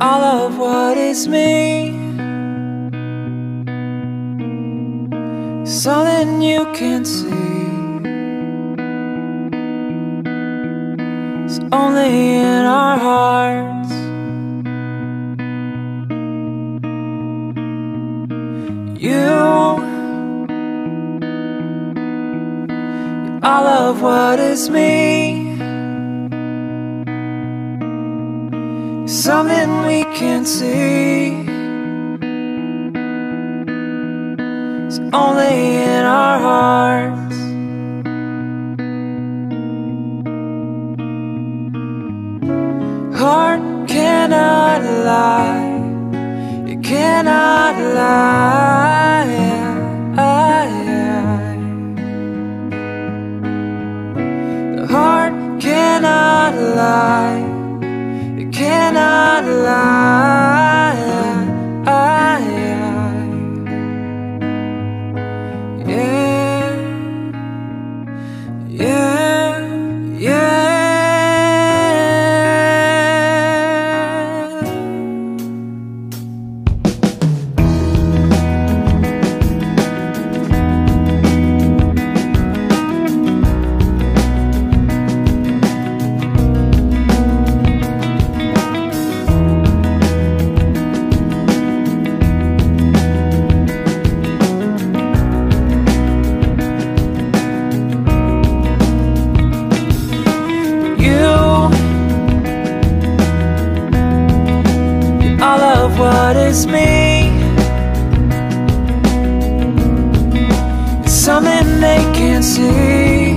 all of what is me. Something you can't see. It's only in our hearts. You, all of what is me. Something we can't see. It's only in our hearts. Heart cannot lie. It cannot lie. Is me. It's something they can't see.